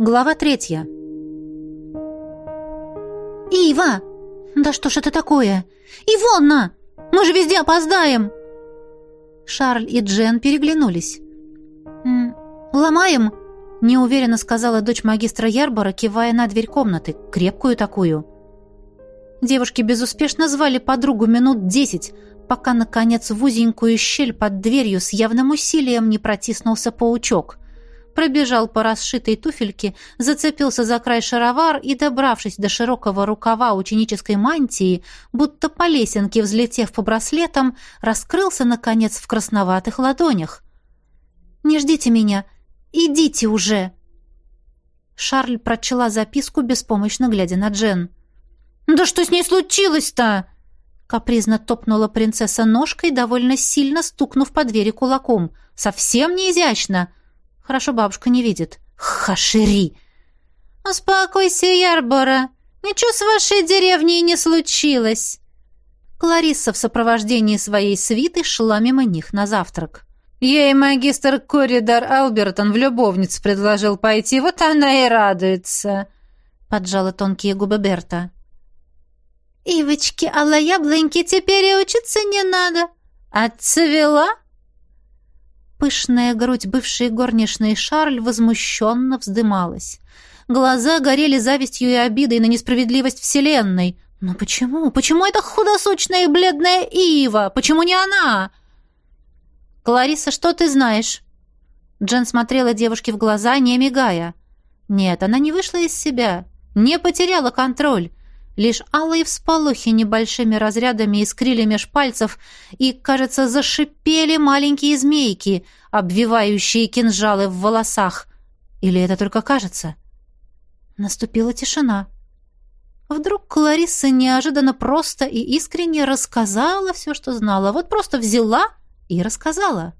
Глава третья. «Ива! Да что ж это такое? Ивонна! Мы же везде опоздаем!» Шарль и Джен переглянулись. «Ломаем?» — неуверенно сказала дочь магистра Ярбора, кивая на дверь комнаты, крепкую такую. Девушки безуспешно звали подругу минут десять, пока, наконец, в узенькую щель под дверью с явным усилием не протиснулся паучок. Пробежал по расшитой туфельке, зацепился за край шаровар и, добравшись до широкого рукава ученической мантии, будто по лесенке взлетев по браслетам, раскрылся, наконец, в красноватых ладонях. «Не ждите меня! Идите уже!» Шарль прочла записку, беспомощно глядя на Джен. «Да что с ней случилось-то?» Капризно топнула принцесса ножкой, довольно сильно стукнув по двери кулаком. «Совсем не изящно!» «Хорошо, бабушка не видит». «Хашири!» «Успокойся, Ярбора! Ничего с вашей деревней не случилось!» Кларисса в сопровождении своей свиты шла мимо них на завтрак. Ей магистр Корридар Албертон в любовниц предложил пойти, вот она и радуется», — поджала тонкие губы Берта. «Ивочки, алла яблоньки, теперь и учиться не надо. Отцвела?» Пышная грудь бывшей горничной Шарль возмущенно вздымалась. Глаза горели завистью и обидой на несправедливость Вселенной. «Но почему? Почему эта худосочная и бледная Ива? Почему не она?» «Клариса, что ты знаешь?» Джен смотрела девушке в глаза, не мигая. «Нет, она не вышла из себя, не потеряла контроль. Лишь алые всполохи небольшими разрядами искрили меж пальцев, и, кажется, зашипели маленькие змейки, обвивающие кинжалы в волосах. Или это только кажется? Наступила тишина. Вдруг Кларисса неожиданно просто и искренне рассказала все, что знала. Вот просто взяла и рассказала.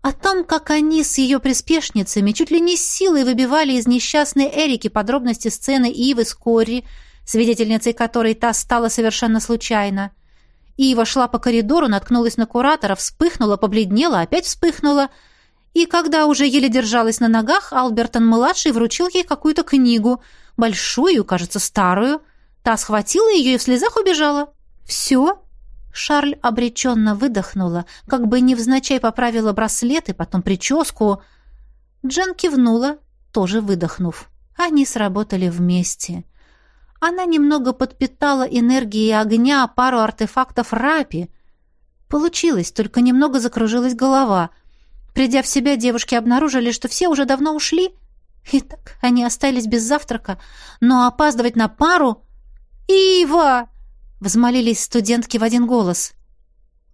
О том, как они с ее приспешницами чуть ли не силой выбивали из несчастной Эрики подробности сцены Ивы с Кори, свидетельницей которой та стала совершенно случайно. Ива шла по коридору, наткнулась на куратора, вспыхнула, побледнела, опять вспыхнула. И когда уже еле держалась на ногах, Албертон-младший вручил ей какую-то книгу, большую, кажется, старую. Та схватила ее и в слезах убежала. «Все?» Шарль обреченно выдохнула, как бы невзначай поправила браслет и потом прическу. Джен кивнула, тоже выдохнув. Они сработали вместе. Она немного подпитала энергией огня пару артефактов рапи. Получилось, только немного закружилась голова. Придя в себя, девушки обнаружили, что все уже давно ушли. Итак, они остались без завтрака, но опаздывать на пару... «Ива!» — взмолились студентки в один голос.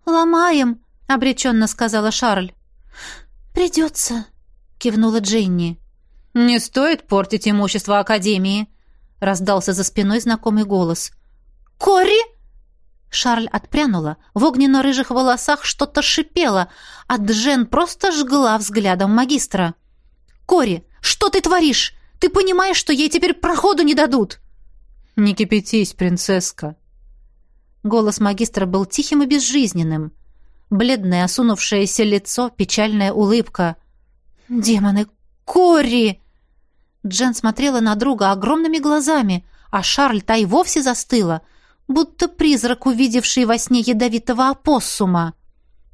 «Ломаем!» — обреченно сказала Шарль. «Придется!» — кивнула Дженни. «Не стоит портить имущество Академии!» Раздался за спиной знакомый голос. «Кори!» Шарль отпрянула. В огненно-рыжих волосах что-то шипело, а Джен просто жгла взглядом магистра. «Кори, что ты творишь? Ты понимаешь, что ей теперь проходу не дадут?» «Не кипятись, принцесска!» Голос магистра был тихим и безжизненным. Бледное, осунувшееся лицо, печальная улыбка. «Демоны! Кори!» Джен смотрела на друга огромными глазами, а Шарль та и вовсе застыла, будто призрак, увидевший во сне ядовитого опоссума.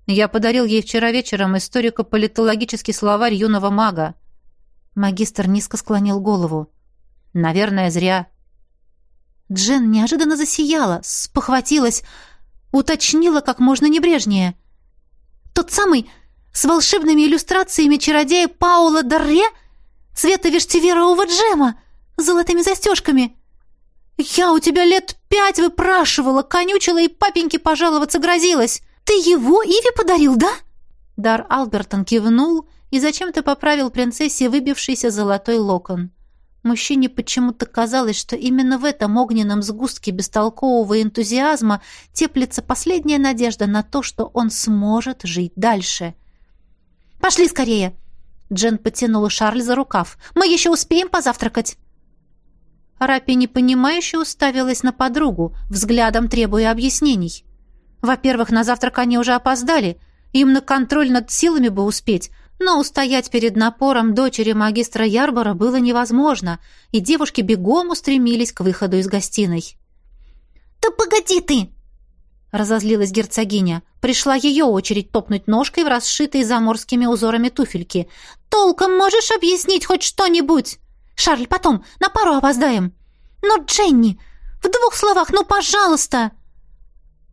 Я подарил ей вчера вечером историко-политологический словарь юного мага. Магистр низко склонил голову. Наверное, зря. Джен неожиданно засияла, спохватилась, уточнила как можно небрежнее. «Тот самый с волшебными иллюстрациями чародея Паула Дарре?» Цвета вештиверового джема с золотыми застежками. Я у тебя лет пять выпрашивала, конючила и папеньке пожаловаться грозилась. Ты его Иве подарил, да?» Дар Албертон кивнул и зачем-то поправил принцессе выбившийся золотой локон. Мужчине почему-то казалось, что именно в этом огненном сгустке бестолкового энтузиазма теплится последняя надежда на то, что он сможет жить дальше. «Пошли скорее!» Джен потянула Шарль за рукав. «Мы еще успеем позавтракать!» Рапи непонимающе уставилась на подругу, взглядом требуя объяснений. Во-первых, на завтрак они уже опоздали. Им на контроль над силами бы успеть. Но устоять перед напором дочери магистра Ярбора было невозможно, и девушки бегом устремились к выходу из гостиной. «Да погоди ты!» Разозлилась герцогиня. Пришла ее очередь топнуть ножкой в расшитые заморскими узорами туфельки. «Толком можешь объяснить хоть что-нибудь? Шарль, потом, на пару опоздаем!» «Но, Дженни, в двух словах, ну, пожалуйста!»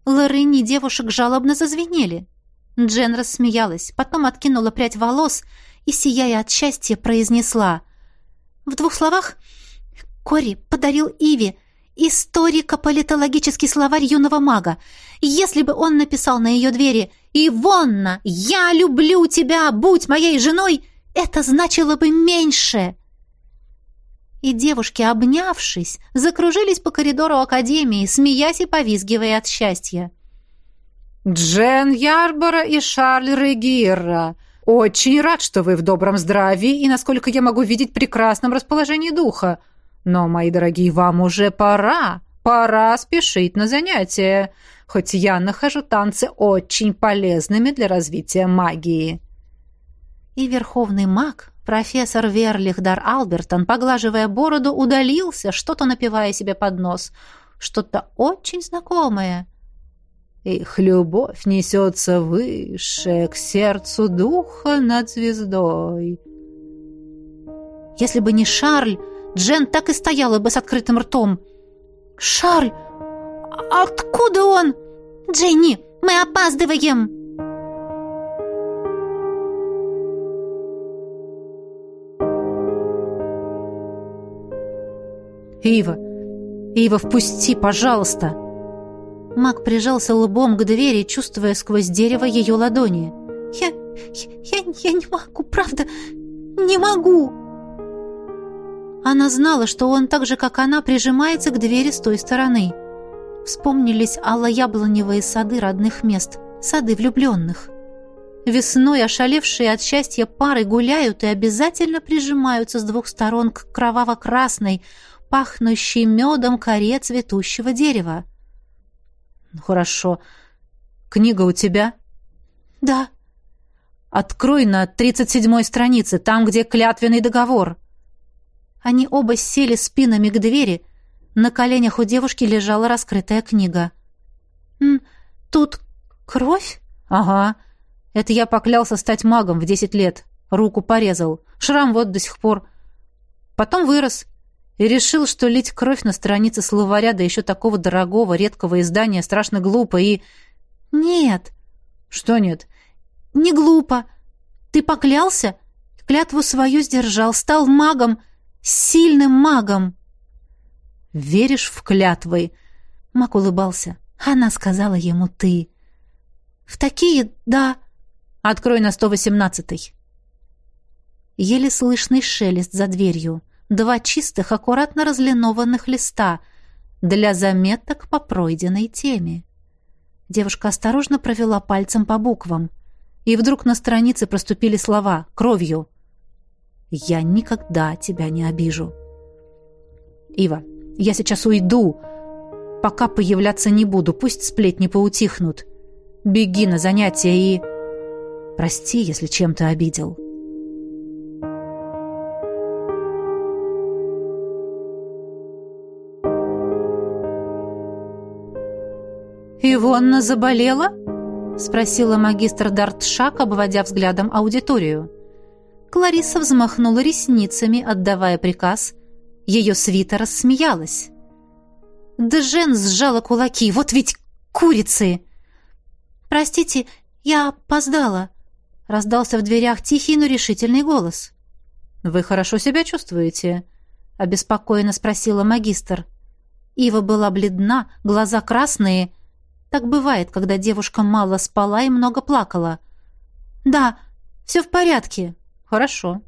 Лорыни девушек жалобно зазвенели. Джен рассмеялась, потом откинула прядь волос и, сияя от счастья, произнесла. «В двух словах, Кори подарил Иве историко-политологический словарь юного мага. Если бы он написал на ее двери «Ивонна, я люблю тебя, будь моей женой», это значило бы меньше!» и девушки, обнявшись, закружились по коридору академии, смеясь и повизгивая от счастья. «Джен Ярбора и Шарль Регира, очень рад, что вы в добром здравии и, насколько я могу видеть, прекрасном расположении духа. Но, мои дорогие, вам уже пора, пора спешить на занятия, хоть я нахожу танцы очень полезными для развития магии». И верховный маг, Профессор Верлихдар Албертон, поглаживая бороду, удалился, что-то напивая себе под нос. Что-то очень знакомое. Их любовь несется выше, к сердцу духа над звездой. Если бы не Шарль, Джен так и стояла бы с открытым ртом. «Шарль! Откуда он?» «Дженни, мы опаздываем!» «Ива! Ива, впусти, пожалуйста!» Маг прижался лбом к двери, чувствуя сквозь дерево ее ладони. «Я... я... я не могу, правда, не могу!» Она знала, что он так же, как она, прижимается к двери с той стороны. Вспомнились алло-яблоневые сады родных мест, сады влюбленных. Весной ошалевшие от счастья пары гуляют и обязательно прижимаются с двух сторон к кроваво-красной, пахнущий медом коре цветущего дерева. «Ну, хорошо. Книга у тебя?» «Да». «Открой на тридцать седьмой странице, там, где клятвенный договор». Они оба сели спинами к двери. На коленях у девушки лежала раскрытая книга. «Тут кровь?» «Ага. Это я поклялся стать магом в десять лет. Руку порезал. Шрам вот до сих пор. Потом вырос и решил, что лить кровь на странице словаря, да еще такого дорогого, редкого издания, страшно глупо и... Нет. Что нет? Не глупо. Ты поклялся, клятву свою сдержал, стал магом, сильным магом. Веришь в клятвы? Маг улыбался. Она сказала ему «ты». В такие, да. Открой на сто восемнадцатый. Еле слышный шелест за дверью два чистых, аккуратно разлинованных листа для заметок по пройденной теме. Девушка осторожно провела пальцем по буквам, и вдруг на странице проступили слова кровью. «Я никогда тебя не обижу». «Ива, я сейчас уйду. Пока появляться не буду, пусть сплетни поутихнут. Беги на занятия и...» «Прости, если чем-то обидел». «Ивонна заболела?» — спросила магистр Дартшак, обводя взглядом аудиторию. Клариса взмахнула ресницами, отдавая приказ. Ее свита рассмеялась. Джен сжала кулаки. «Вот ведь курицы!» «Простите, я опоздала», — раздался в дверях тихий, но решительный голос. «Вы хорошо себя чувствуете?» — обеспокоенно спросила магистр. Ива была бледна, глаза красные — так бывает, когда девушка мало спала и много плакала. «Да, все в порядке». «Хорошо.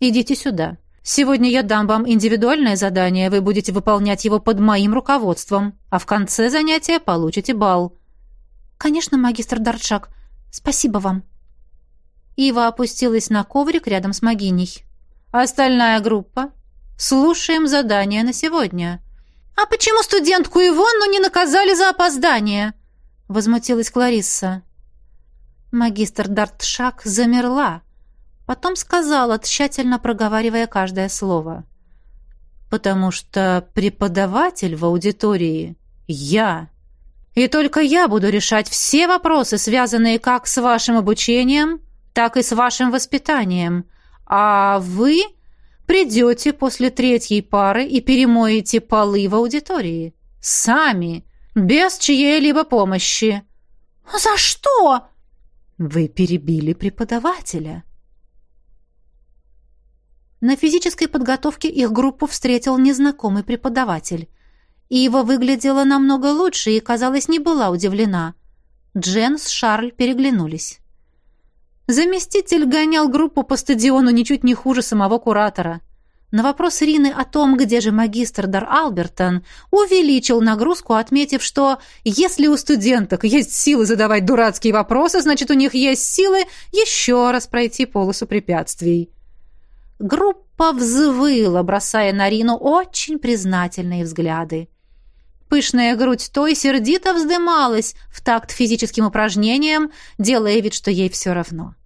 Идите сюда. Сегодня я дам вам индивидуальное задание, вы будете выполнять его под моим руководством, а в конце занятия получите балл». «Конечно, магистр Дартшак. Спасибо вам». Ива опустилась на коврик рядом с Магиней. «Остальная группа. Слушаем задание на сегодня». «А почему студентку Ивонну не наказали за опоздание?» — возмутилась Кларисса. Магистр Дартшак замерла. Потом сказала, тщательно проговаривая каждое слово. «Потому что преподаватель в аудитории — я. И только я буду решать все вопросы, связанные как с вашим обучением, так и с вашим воспитанием. А вы придете после третьей пары и перемоете полы в аудитории. Сами, без чьей-либо помощи». «За что?» «Вы перебили преподавателя». На физической подготовке их группу встретил незнакомый преподаватель. Ива выглядела намного лучше и, казалось, не была удивлена. Джен с Шарль переглянулись. Заместитель гонял группу по стадиону ничуть не хуже самого куратора. На вопрос Рины о том, где же магистр Дар Албертон, увеличил нагрузку, отметив, что если у студенток есть силы задавать дурацкие вопросы, значит, у них есть силы еще раз пройти полосу препятствий. Группа взвыла, бросая на Рину очень признательные взгляды. Пышная грудь той сердито вздымалась в такт физическим упражнениям, делая вид, что ей все равно.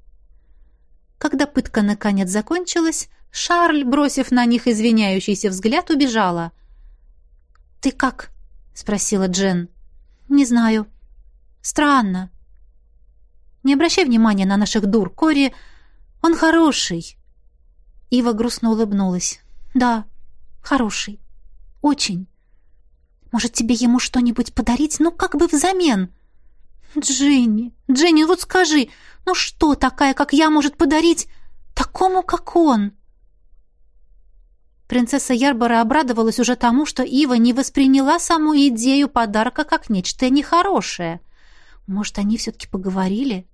Когда пытка наконец закончилась, Шарль, бросив на них извиняющийся взгляд, убежала. «Ты как?» — спросила Джен. «Не знаю. Странно. Не обращай внимания на наших дур. Кори, он хороший. Ива грустно улыбнулась. «Да, хороший. Очень. Может, тебе ему что-нибудь подарить? Ну, как бы взамен?» «Дженни, Дженни, вот скажи, ну что такая, как я, может подарить такому, как он?» Принцесса Ярбора обрадовалась уже тому, что Ива не восприняла саму идею подарка как нечто нехорошее. Может, они все-таки поговорили?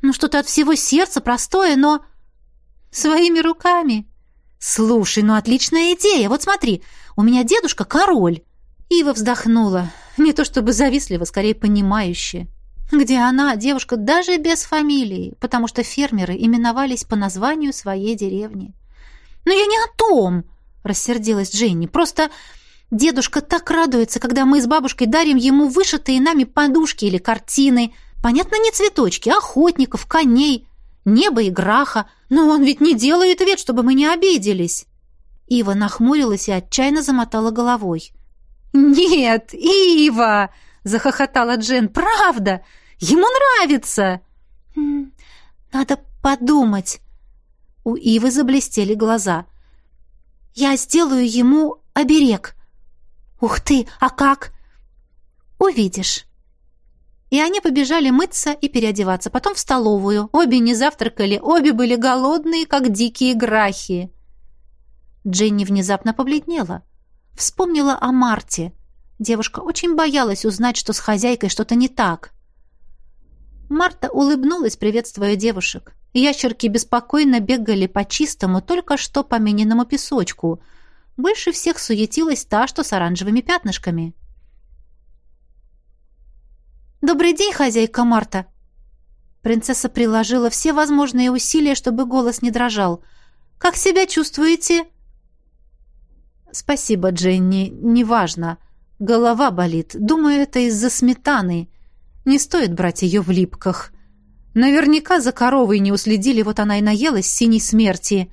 Ну, что-то от всего сердца простое, но... Своими руками. Слушай, ну отличная идея. Вот смотри, у меня дедушка король. Ива вздохнула. Не то чтобы завистливо, скорее понимающе. Где она, девушка, даже без фамилии, потому что фермеры именовались по названию своей деревни. «Но я не о том!» — рассердилась Дженни. «Просто дедушка так радуется, когда мы с бабушкой дарим ему вышитые нами подушки или картины. Понятно, не цветочки, охотников, коней небо и граха, но он ведь не делает вид, чтобы мы не обиделись. Ива нахмурилась и отчаянно замотала головой. «Нет, Ива!» — захохотала Джен. «Правда! Ему нравится!» «Надо подумать!» У Ивы заблестели глаза. «Я сделаю ему оберег!» «Ух ты! А как?» «Увидишь!» И они побежали мыться и переодеваться, потом в столовую. Обе не завтракали, обе были голодные, как дикие грахи. Дженни внезапно побледнела. Вспомнила о Марте. Девушка очень боялась узнать, что с хозяйкой что-то не так. Марта улыбнулась, приветствуя девушек. Ящерки беспокойно бегали по чистому, только что помененному песочку. Больше всех суетилась та, что с оранжевыми пятнышками. — «Добрый день, хозяйка Марта!» Принцесса приложила все возможные усилия, чтобы голос не дрожал. «Как себя чувствуете?» «Спасибо, Дженни, неважно. Голова болит. Думаю, это из-за сметаны. Не стоит брать ее в липках. Наверняка за коровой не уследили, вот она и наелась синей смерти.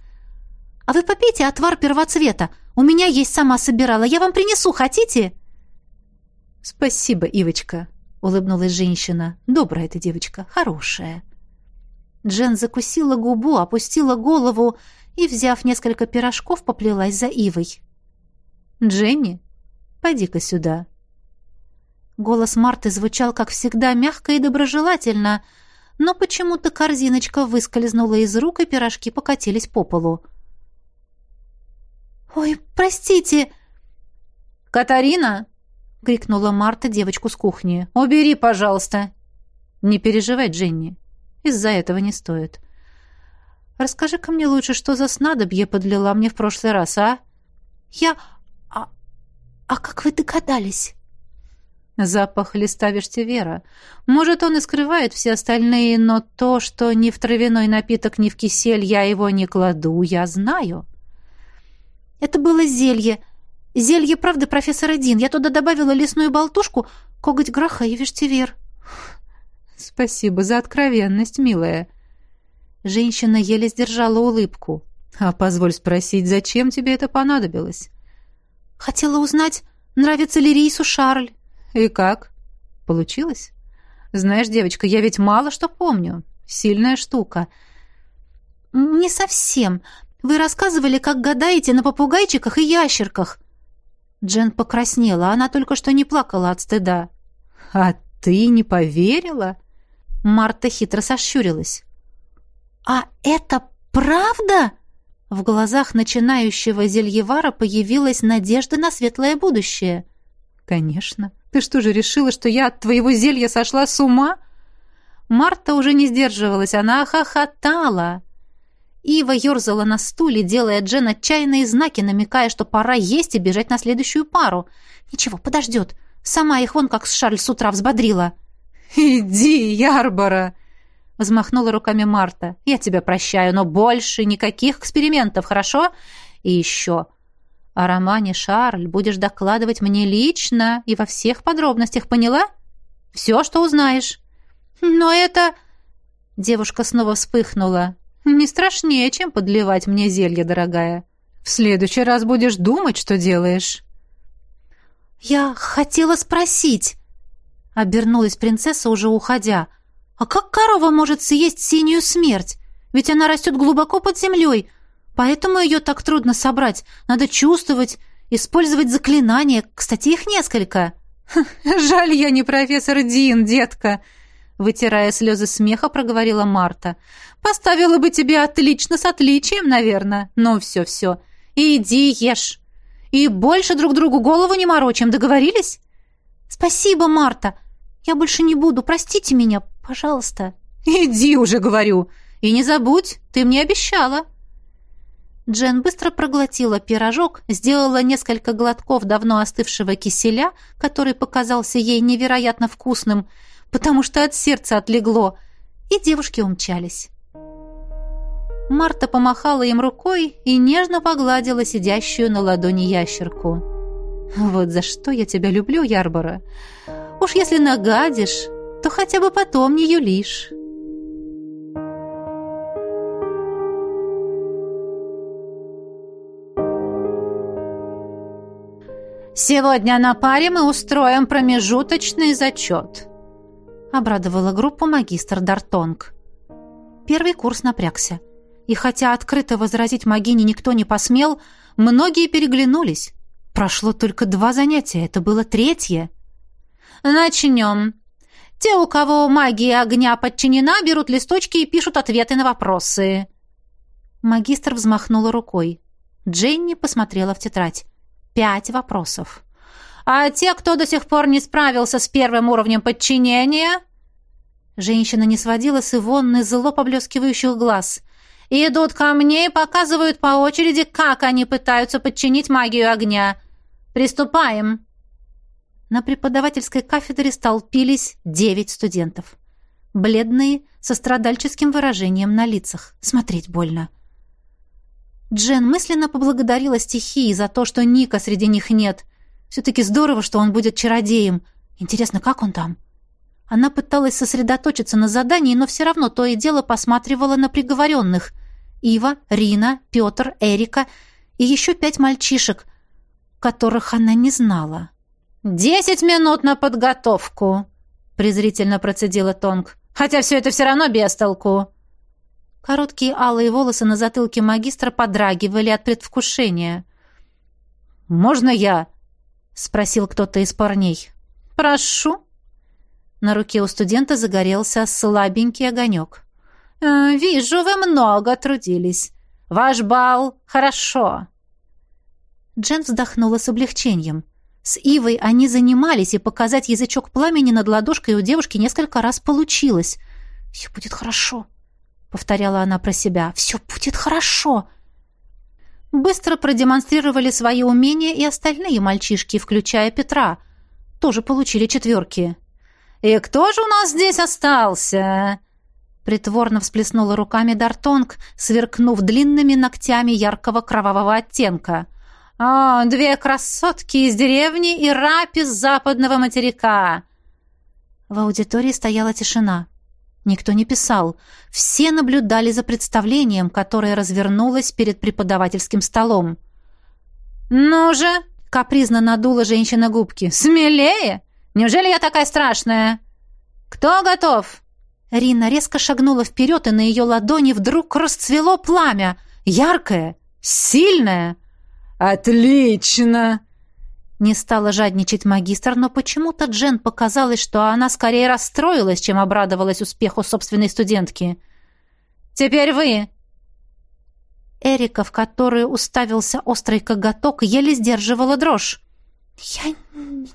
А вы попейте отвар первоцвета. У меня есть, сама собирала. Я вам принесу, хотите?» «Спасибо, Ивочка», улыбнулась женщина. Добрая эта девочка, хорошая. Джен закусила губу, опустила голову и, взяв несколько пирожков, поплелась за Ивой. «Дженни, пойди-ка сюда». Голос Марты звучал, как всегда, мягко и доброжелательно, но почему-то корзиночка выскользнула из рук, и пирожки покатились по полу. «Ой, простите!» «Катарина!» — крикнула Марта девочку с кухни. «Убери, пожалуйста!» «Не переживай, Дженни. Из-за этого не стоит. Расскажи-ка мне лучше, что за снадобье подлила мне в прошлый раз, а?» «Я... А, а как вы догадались?» Запах листа вера. Может, он и скрывает все остальные, но то, что ни в травяной напиток, ни в кисель я его не кладу, я знаю. Это было зелье. Зелье правды профессора Дин. Я туда добавила лесную болтушку, коготь граха и вештивер. Спасибо за откровенность, милая. Женщина еле сдержала улыбку. «А позволь спросить, зачем тебе это понадобилось?» «Хотела узнать, нравится ли Рейсу Шарль». «И как? Получилось?» «Знаешь, девочка, я ведь мало что помню. Сильная штука». «Не совсем. Вы рассказывали, как гадаете на попугайчиках и ящерках». Джен покраснела, она только что не плакала от стыда. «А ты не поверила?» Марта хитро сощурилась. «А это правда?» В глазах начинающего зельевара появилась надежда на светлое будущее. «Конечно. Ты что же решила, что я от твоего зелья сошла с ума?» Марта уже не сдерживалась, она хохотала. Ива ерзала на стуле, делая Джен отчаянные знаки, намекая, что пора есть и бежать на следующую пару. «Ничего, подождет. Сама их вон как с Шарль с утра взбодрила». «Иди, Ярбора!» — взмахнула руками Марта. «Я тебя прощаю, но больше никаких экспериментов, хорошо? И еще. О романе Шарль будешь докладывать мне лично и во всех подробностях, поняла? Все, что узнаешь». «Но это...» Девушка снова вспыхнула. Не страшнее, чем подливать мне зелье, дорогая. В следующий раз будешь думать, что делаешь. Я хотела спросить. Обернулась принцесса, уже уходя. А как корова может съесть синюю смерть? Ведь она растет глубоко под землей, поэтому ее так трудно собрать. Надо чувствовать, использовать заклинания. Кстати, их несколько. Жаль, я не профессор Дин, детка, Вытирая слезы смеха, проговорила Марта. «Поставила бы тебе отлично с отличием, наверное. Ну, все-все. Иди ешь. И больше друг другу голову не морочим, договорились?» «Спасибо, Марта. Я больше не буду. Простите меня, пожалуйста». «Иди уже, говорю. И не забудь, ты мне обещала». Джен быстро проглотила пирожок, сделала несколько глотков давно остывшего киселя, который показался ей невероятно вкусным, потому что от сердца отлегло, и девушки умчались. Марта помахала им рукой и нежно погладила сидящую на ладони ящерку. «Вот за что я тебя люблю, Ярбора. Уж если нагадишь, то хотя бы потом не юлишь». «Сегодня на паре мы устроим промежуточный зачет», обрадовала группу магистр Дартонг. Первый курс напрягся. И хотя открыто возразить магине никто не посмел, многие переглянулись. Прошло только два занятия, это было третье. «Начнем. Те, у кого магия огня подчинена, берут листочки и пишут ответы на вопросы». Магистр взмахнула рукой. Дженни посмотрела в тетрадь. Пять вопросов. А те, кто до сих пор не справился с первым уровнем подчинения...» Женщина не сводила с Ивонны зло поблескивающих глаз. «Идут ко мне и показывают по очереди, как они пытаются подчинить магию огня. Приступаем!» На преподавательской кафедре столпились девять студентов. Бледные, со страдальческим выражением на лицах. Смотреть больно. Джен мысленно поблагодарила стихии за то, что Ника среди них нет — все-таки здорово, что он будет чародеем. Интересно, как он там? Она пыталась сосредоточиться на задании, но все равно то и дело посматривала на приговоренных. Ива, Рина, Петр, Эрика и еще пять мальчишек, которых она не знала. «Десять минут на подготовку», — презрительно процедила Тонг. «Хотя все это все равно без толку». Короткие алые волосы на затылке магистра подрагивали от предвкушения. «Можно я?» Спросил кто-то из парней. Прошу. На руке у студента загорелся слабенький огонек. «Э, «Вижу, вы много трудились. Ваш бал хорошо». Джен вздохнула с облегчением. С Ивой они занимались, и показать язычок пламени над ладошкой у девушки несколько раз получилось. «Все будет хорошо», — повторяла она про себя. «Все будет хорошо». Быстро продемонстрировали свои умения и остальные мальчишки, включая Петра. Тоже получили четверки. «И кто же у нас здесь остался?» Притворно всплеснула руками Дартонг, сверкнув длинными ногтями яркого кровавого оттенка. «О, две красотки из деревни и рапи с западного материка!» В аудитории стояла тишина. Никто не писал. Все наблюдали за представлением, которое развернулось перед преподавательским столом. «Ну же!» — капризно надула женщина губки. «Смелее! Неужели я такая страшная? Кто готов?» Рина резко шагнула вперед, и на ее ладони вдруг расцвело пламя. Яркое, сильное. «Отлично!» Не стала жадничать магистр, но почему-то Джен показалось, что она скорее расстроилась, чем обрадовалась успеху собственной студентки. «Теперь вы!» Эрика, в которую уставился острый коготок, еле сдерживала дрожь. «Я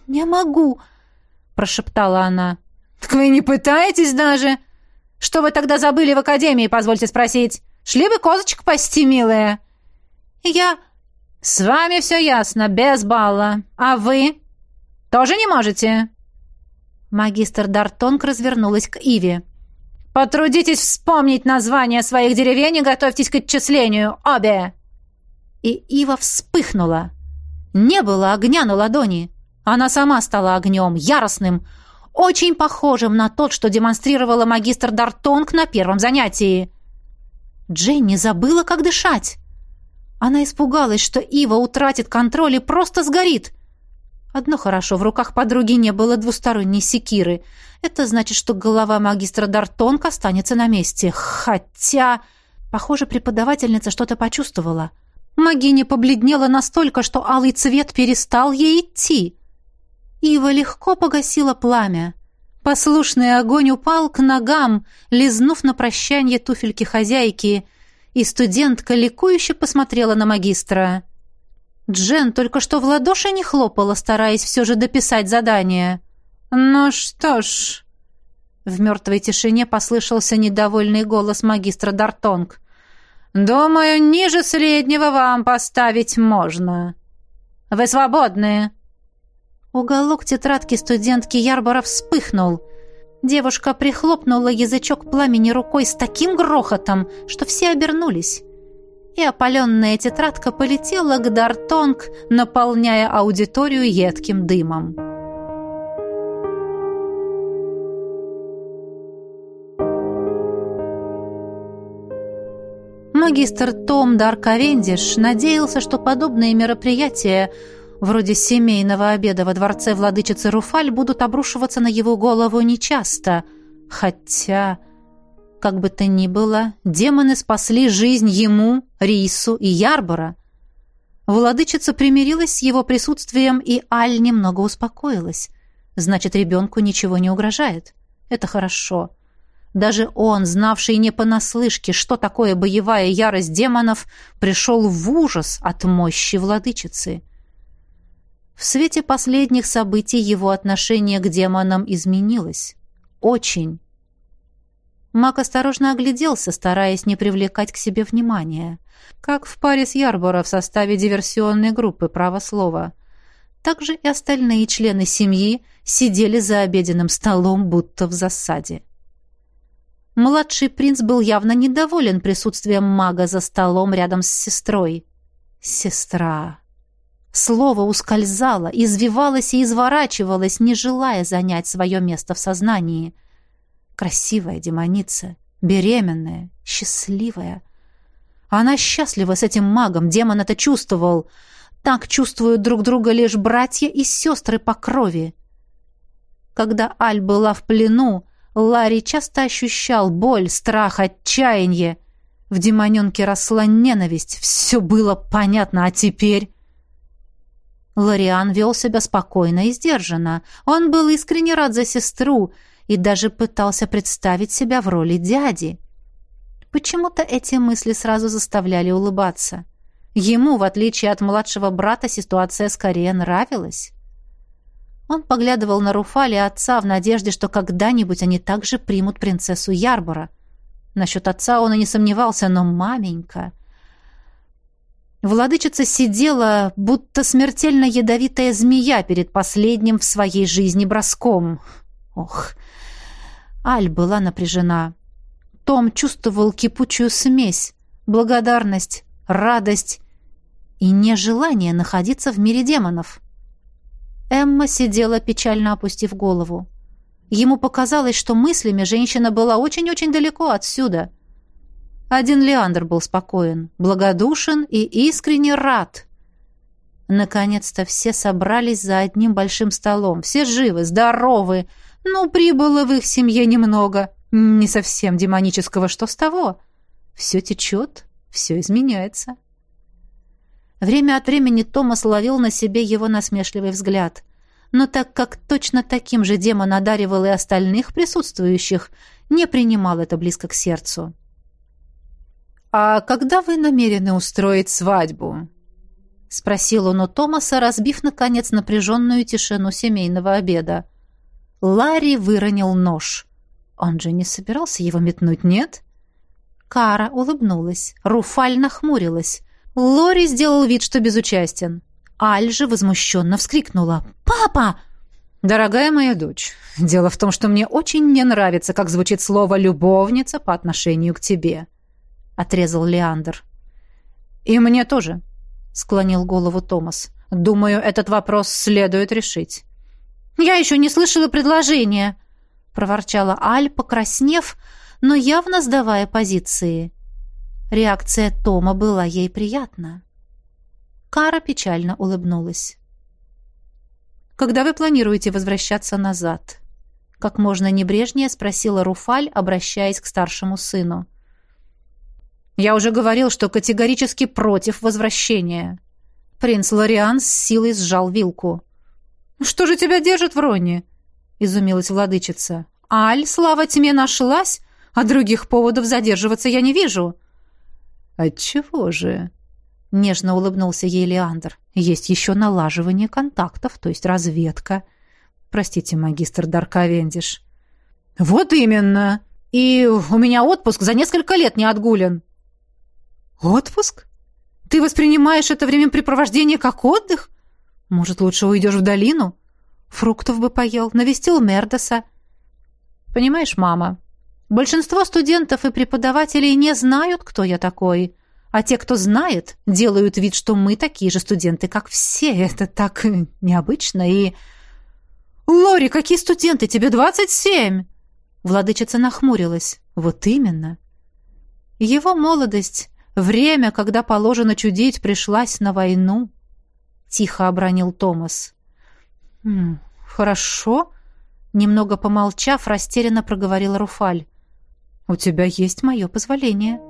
не могу», — прошептала она. «Так вы не пытаетесь даже? Что вы тогда забыли в академии, позвольте спросить? Шли бы козочек пасти, милая?» «Я...» «С вами все ясно, без балла. А вы? Тоже не можете?» Магистр Дартонг развернулась к Иве. «Потрудитесь вспомнить название своих деревень и готовьтесь к отчислению, обе!» И Ива вспыхнула. Не было огня на ладони. Она сама стала огнем, яростным, очень похожим на тот, что демонстрировала магистр Дартонг на первом занятии. Дженни забыла, как дышать. Она испугалась, что Ива утратит контроль и просто сгорит. Одно хорошо, в руках подруги не было двусторонней секиры. Это значит, что голова магистра Дартонг останется на месте. Хотя... Похоже, преподавательница что-то почувствовала. Магиня побледнела настолько, что алый цвет перестал ей идти. Ива легко погасила пламя. Послушный огонь упал к ногам, лизнув на прощание туфельки хозяйки — и студентка ликующе посмотрела на магистра. Джен только что в ладоши не хлопала, стараясь все же дописать задание. «Ну что ж...» В мертвой тишине послышался недовольный голос магистра Дартонг. «Думаю, ниже среднего вам поставить можно. Вы свободны!» Уголок тетрадки студентки Ярбора вспыхнул. Девушка прихлопнула язычок пламени рукой с таким грохотом, что все обернулись. И опаленная тетрадка полетела к Дартонг, наполняя аудиторию едким дымом. Магистр Том Дарковендиш надеялся, что подобные мероприятия вроде семейного обеда во дворце владычицы Руфаль, будут обрушиваться на его голову нечасто. Хотя, как бы то ни было, демоны спасли жизнь ему, Рису и Ярбора. Владычица примирилась с его присутствием, и Аль немного успокоилась. Значит, ребенку ничего не угрожает. Это хорошо. Даже он, знавший не понаслышке, что такое боевая ярость демонов, пришел в ужас от мощи владычицы. В свете последних событий его отношение к демонам изменилось. Очень. Мак осторожно огляделся, стараясь не привлекать к себе внимания. Как в паре с Ярбора в составе диверсионной группы «Право слова». Также и остальные члены семьи сидели за обеденным столом, будто в засаде. Младший принц был явно недоволен присутствием мага за столом рядом с сестрой. Сестра. Слово ускользало, извивалось и изворачивалось, не желая занять свое место в сознании. Красивая демоница, беременная, счастливая. Она счастлива с этим магом, демон это чувствовал. Так чувствуют друг друга лишь братья и сестры по крови. Когда Аль была в плену, Ларри часто ощущал боль, страх, отчаяние. В демоненке росла ненависть, все было понятно, а теперь... Лориан вел себя спокойно и сдержанно. Он был искренне рад за сестру и даже пытался представить себя в роли дяди. Почему-то эти мысли сразу заставляли улыбаться. Ему, в отличие от младшего брата, ситуация скорее нравилась. Он поглядывал на Руфали отца в надежде, что когда-нибудь они также примут принцессу Ярбора. Насчет отца он и не сомневался, но маменька... Владычица сидела, будто смертельно ядовитая змея перед последним в своей жизни броском. Ох, Аль была напряжена. Том чувствовал кипучую смесь, благодарность, радость и нежелание находиться в мире демонов. Эмма сидела, печально опустив голову. Ему показалось, что мыслями женщина была очень-очень далеко отсюда. Один Леандр был спокоен, благодушен и искренне рад. Наконец-то все собрались за одним большим столом. Все живы, здоровы. Ну, прибыло в их семье немного. Не совсем демонического, что с того? Все течет, все изменяется. Время от времени Томас ловил на себе его насмешливый взгляд. Но так как точно таким же демон одаривал и остальных присутствующих, не принимал это близко к сердцу. «А когда вы намерены устроить свадьбу?» — спросил он у Томаса, разбив, наконец, напряженную тишину семейного обеда. Ларри выронил нож. Он же не собирался его метнуть, нет? Кара улыбнулась. Руфаль нахмурилась. Лори сделал вид, что безучастен. Аль же возмущенно вскрикнула. «Папа!» «Дорогая моя дочь, дело в том, что мне очень не нравится, как звучит слово «любовница» по отношению к тебе», — отрезал Леандр. «И мне тоже», — склонил голову Томас. «Думаю, этот вопрос следует решить». «Я еще не слышала предложения», — проворчала Аль, покраснев, но явно сдавая позиции. Реакция Тома была ей приятна. Кара печально улыбнулась. «Когда вы планируете возвращаться назад?» Как можно небрежнее спросила Руфаль, обращаясь к старшему сыну. «Я уже говорил, что категорически против возвращения». Принц Лориан с силой сжал вилку. «Что же тебя держит в Роне?» — изумилась владычица. «Аль, слава тьме, нашлась, а других поводов задерживаться я не вижу». «Отчего же?» — нежно улыбнулся ей Леандр. «Есть еще налаживание контактов, то есть разведка. Простите, магистр Дарковендиш». «Вот именно! И у меня отпуск за несколько лет не отгулен». «Отпуск? Ты воспринимаешь это времяпрепровождение как отдых? Может, лучше уйдешь в долину? Фруктов бы поел, навестил Мердоса». «Понимаешь, мама, большинство студентов и преподавателей не знают, кто я такой». А те, кто знает, делают вид, что мы такие же студенты, как все. Это так необычно и... «Лори, какие студенты? Тебе двадцать семь!» Владычица нахмурилась. «Вот именно!» Его молодость, время, когда положено чудить, пришлась на войну. Тихо обронил Томас. «Хорошо», — немного помолчав, растерянно проговорила Руфаль. «У тебя есть мое позволение».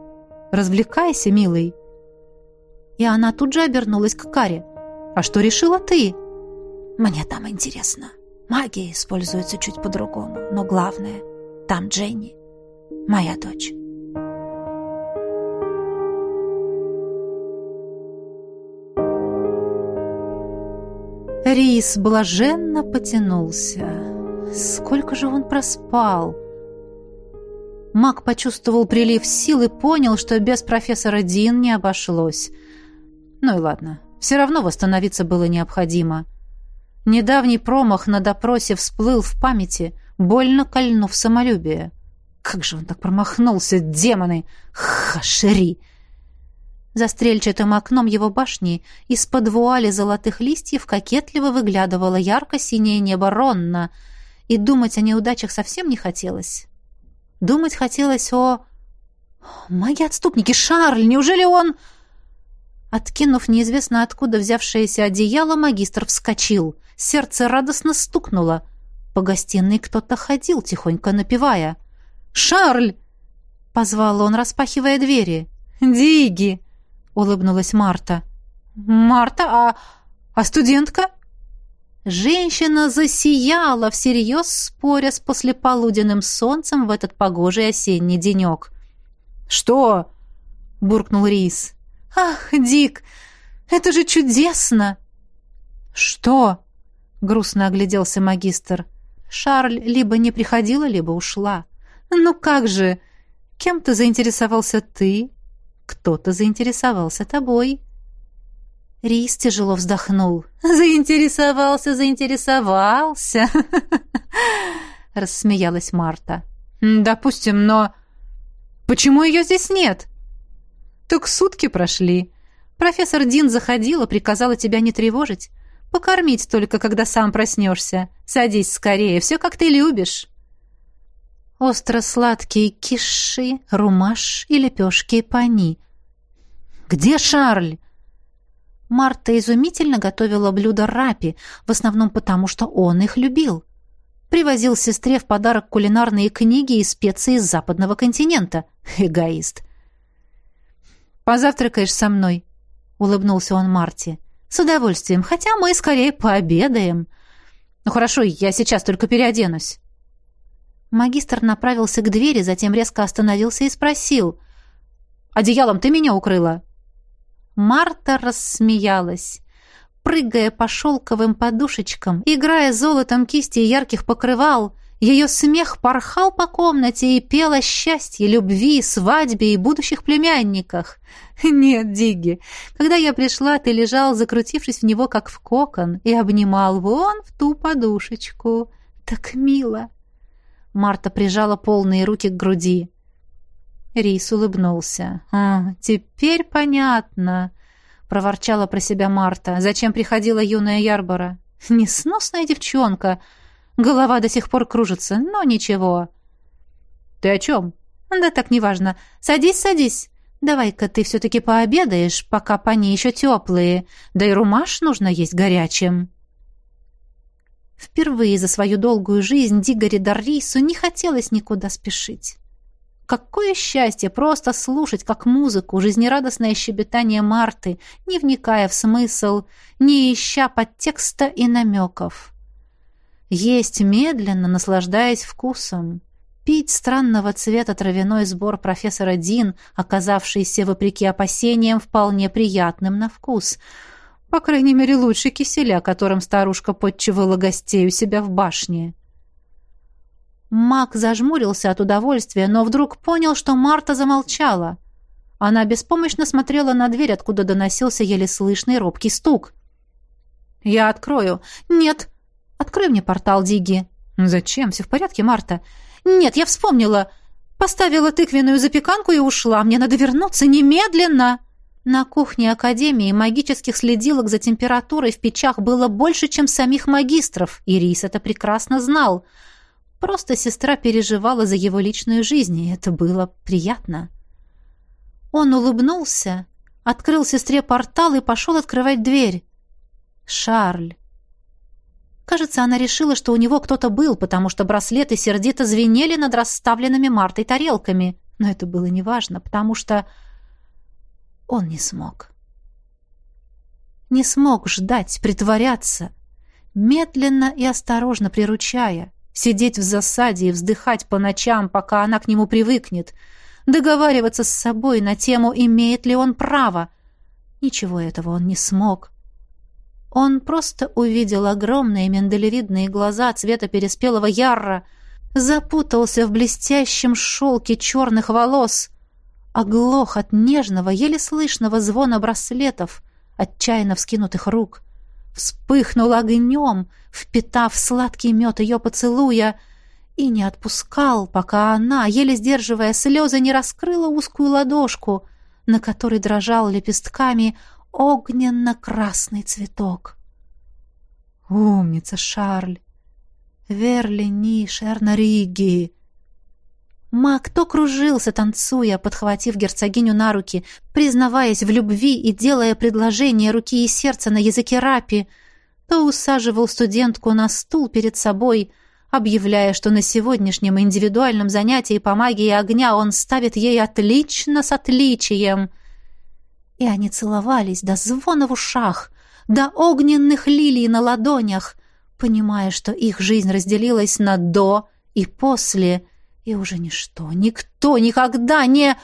Развлекайся, милый». И она тут же обернулась к Каре. «А что решила ты?» «Мне там интересно. Магия используется чуть по-другому. Но главное, там Дженни, моя дочь». Рис блаженно потянулся. Сколько же он проспал? Маг почувствовал прилив сил и понял, что без профессора Дин не обошлось. Ну и ладно, все равно восстановиться было необходимо. Недавний промах на допросе всплыл в памяти, больно кольнув самолюбие. Как же он так промахнулся, демоны! Хашери! За стрельчатым окном его башни из-под вуали золотых листьев кокетливо выглядывало ярко-синее небо Ронна, и думать о неудачах совсем не хотелось. Думать хотелось о... Маги-отступники, Шарль, неужели он... Откинув неизвестно откуда взявшееся одеяло, магистр вскочил. Сердце радостно стукнуло. По гостиной кто-то ходил, тихонько напевая. «Шарль!» — позвал он, распахивая двери. «Диги!» — улыбнулась Марта. «Марта? А, а студентка?» Женщина засияла, всерьез споря с послеполуденным солнцем в этот погожий осенний денек. «Что?» — буркнул Рис. «Ах, Дик, это же чудесно!» «Что?» — грустно огляделся магистр. «Шарль либо не приходила, либо ушла. Ну как же? Кем-то заинтересовался ты, кто-то заинтересовался тобой». Рис тяжело вздохнул. «Заинтересовался, заинтересовался!» Рассмеялась Марта. «Допустим, но... Почему ее здесь нет?» «Так сутки прошли. Профессор Дин заходила, приказала тебя не тревожить. Покормить только, когда сам проснешься. Садись скорее, все как ты любишь». Остро-сладкие киши, румаш и лепешки пани. «Где Шарль?» Марта изумительно готовила блюда рапи, в основном потому, что он их любил. Привозил сестре в подарок кулинарные книги и специи из западного континента. Эгоист. «Позавтракаешь со мной?» — улыбнулся он Марте. «С удовольствием, хотя мы скорее пообедаем». «Ну хорошо, я сейчас только переоденусь». Магистр направился к двери, затем резко остановился и спросил. «Одеялом ты меня укрыла?» Марта рассмеялась. Прыгая по шелковым подушечкам, играя золотом кисти и ярких покрывал, ее смех порхал по комнате и пел о счастье, любви, свадьбе и будущих племянниках. «Нет, Дигги, когда я пришла, ты лежал, закрутившись в него, как в кокон, и обнимал вон в ту подушечку. Так мило!» Марта прижала полные руки к груди. Рис улыбнулся. «А, теперь понятно», — проворчала про себя Марта. «Зачем приходила юная Ярбора? Несносная девчонка. Голова до сих пор кружится, но ничего». «Ты о чем?» «Да так неважно. Садись, садись. Давай-ка ты все-таки пообедаешь, пока пани еще теплые. Да и румаш нужно есть горячим». Впервые за свою долгую жизнь Дигоре Даррису не хотелось никуда спешить. Какое счастье просто слушать, как музыку, жизнерадостное щебетание Марты, не вникая в смысл, не ища подтекста и намеков. Есть медленно, наслаждаясь вкусом. Пить странного цвета травяной сбор профессора Дин, оказавшийся, вопреки опасениям, вполне приятным на вкус. По крайней мере, лучше киселя, которым старушка подчевала гостей у себя в башне. Мак зажмурился от удовольствия, но вдруг понял, что Марта замолчала. Она беспомощно смотрела на дверь, откуда доносился еле слышный робкий стук. «Я открою». «Нет». «Открой мне портал, Диги». «Зачем? Все в порядке, Марта?» «Нет, я вспомнила. Поставила тыквенную запеканку и ушла. Мне надо вернуться немедленно». На кухне Академии магических следилок за температурой в печах было больше, чем самих магистров, и Рис это прекрасно знал – Просто сестра переживала за его личную жизнь, и это было приятно. Он улыбнулся, открыл сестре портал и пошел открывать дверь. Шарль. Кажется, она решила, что у него кто-то был, потому что браслеты сердито звенели над расставленными Мартой тарелками. Но это было неважно, потому что он не смог. Не смог ждать, притворяться, медленно и осторожно приручая сидеть в засаде и вздыхать по ночам, пока она к нему привыкнет, договариваться с собой на тему, имеет ли он право. Ничего этого он не смог. Он просто увидел огромные миндалевидные глаза цвета переспелого ярра, запутался в блестящем шелке черных волос, оглох от нежного, еле слышного звона браслетов, отчаянно вскинутых рук — вспыхнул огнем, впитав сладкий мед ее поцелуя, и не отпускал, пока она, еле сдерживая слезы, не раскрыла узкую ладошку, на которой дрожал лепестками огненно-красный цветок. «Умница, Шарль! Верлини Шернариги!» Мак то кружился, танцуя, подхватив герцогиню на руки, признаваясь в любви и делая предложение руки и сердца на языке рапи, то усаживал студентку на стул перед собой, объявляя, что на сегодняшнем индивидуальном занятии по магии огня он ставит ей отлично с отличием. И они целовались до звона в ушах, до огненных лилий на ладонях, понимая, что их жизнь разделилась на «до» и «после», и уже ничто, никто никогда не...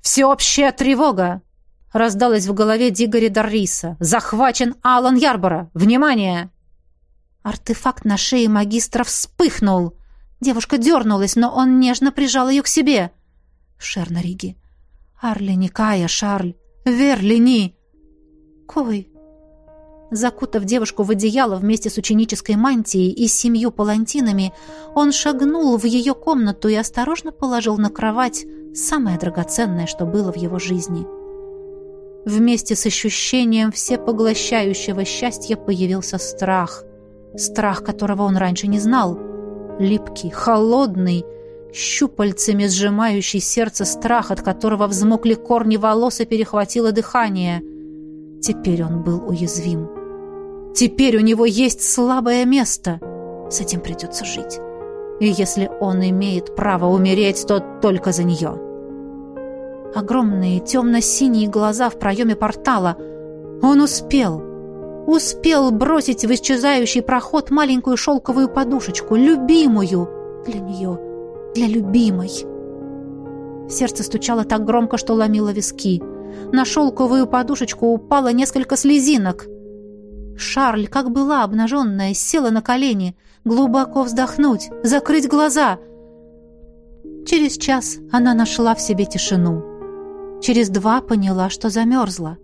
«Всеобщая тревога!» — раздалась в голове Дигори Дарриса. «Захвачен Алан Ярбора! Внимание!» Артефакт на шее магистра вспыхнул. Девушка дернулась, но он нежно прижал ее к себе. Шернариги. Арлини, Кая, Шарль, Верлини. Кой, Закутав девушку в одеяло вместе с ученической мантией и семью палантинами, он шагнул в ее комнату и осторожно положил на кровать самое драгоценное, что было в его жизни. Вместе с ощущением всепоглощающего счастья появился страх. Страх, которого он раньше не знал. Липкий, холодный, щупальцами сжимающий сердце страх, от которого взмокли корни волос и перехватило дыхание. Теперь он был уязвим. Теперь у него есть слабое место. С этим придется жить. И если он имеет право умереть, то только за нее. Огромные темно-синие глаза в проеме портала. Он успел. Успел бросить в исчезающий проход маленькую шелковую подушечку, любимую для нее, для любимой. Сердце стучало так громко, что ломило виски. На шелковую подушечку упало несколько слезинок. Шарль, как была обнаженная, села на колени, глубоко вздохнуть, закрыть глаза. Через час она нашла в себе тишину. Через два поняла, что замерзла.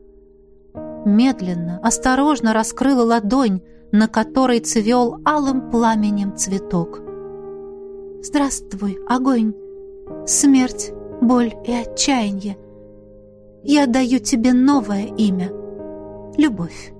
Медленно, осторожно раскрыла ладонь, на которой цвел алым пламенем цветок. «Здравствуй, огонь, смерть, боль и отчаяние. Я даю тебе новое имя — любовь».